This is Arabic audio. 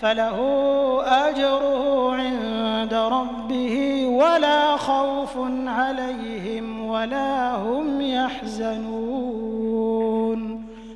فَلَهُ أَجْرُهُ عِندَ رَبِّهِ وَلَا خَوْفٌ عَلَيْهِمْ وَلَا هُمْ يَحْزَنُونَ.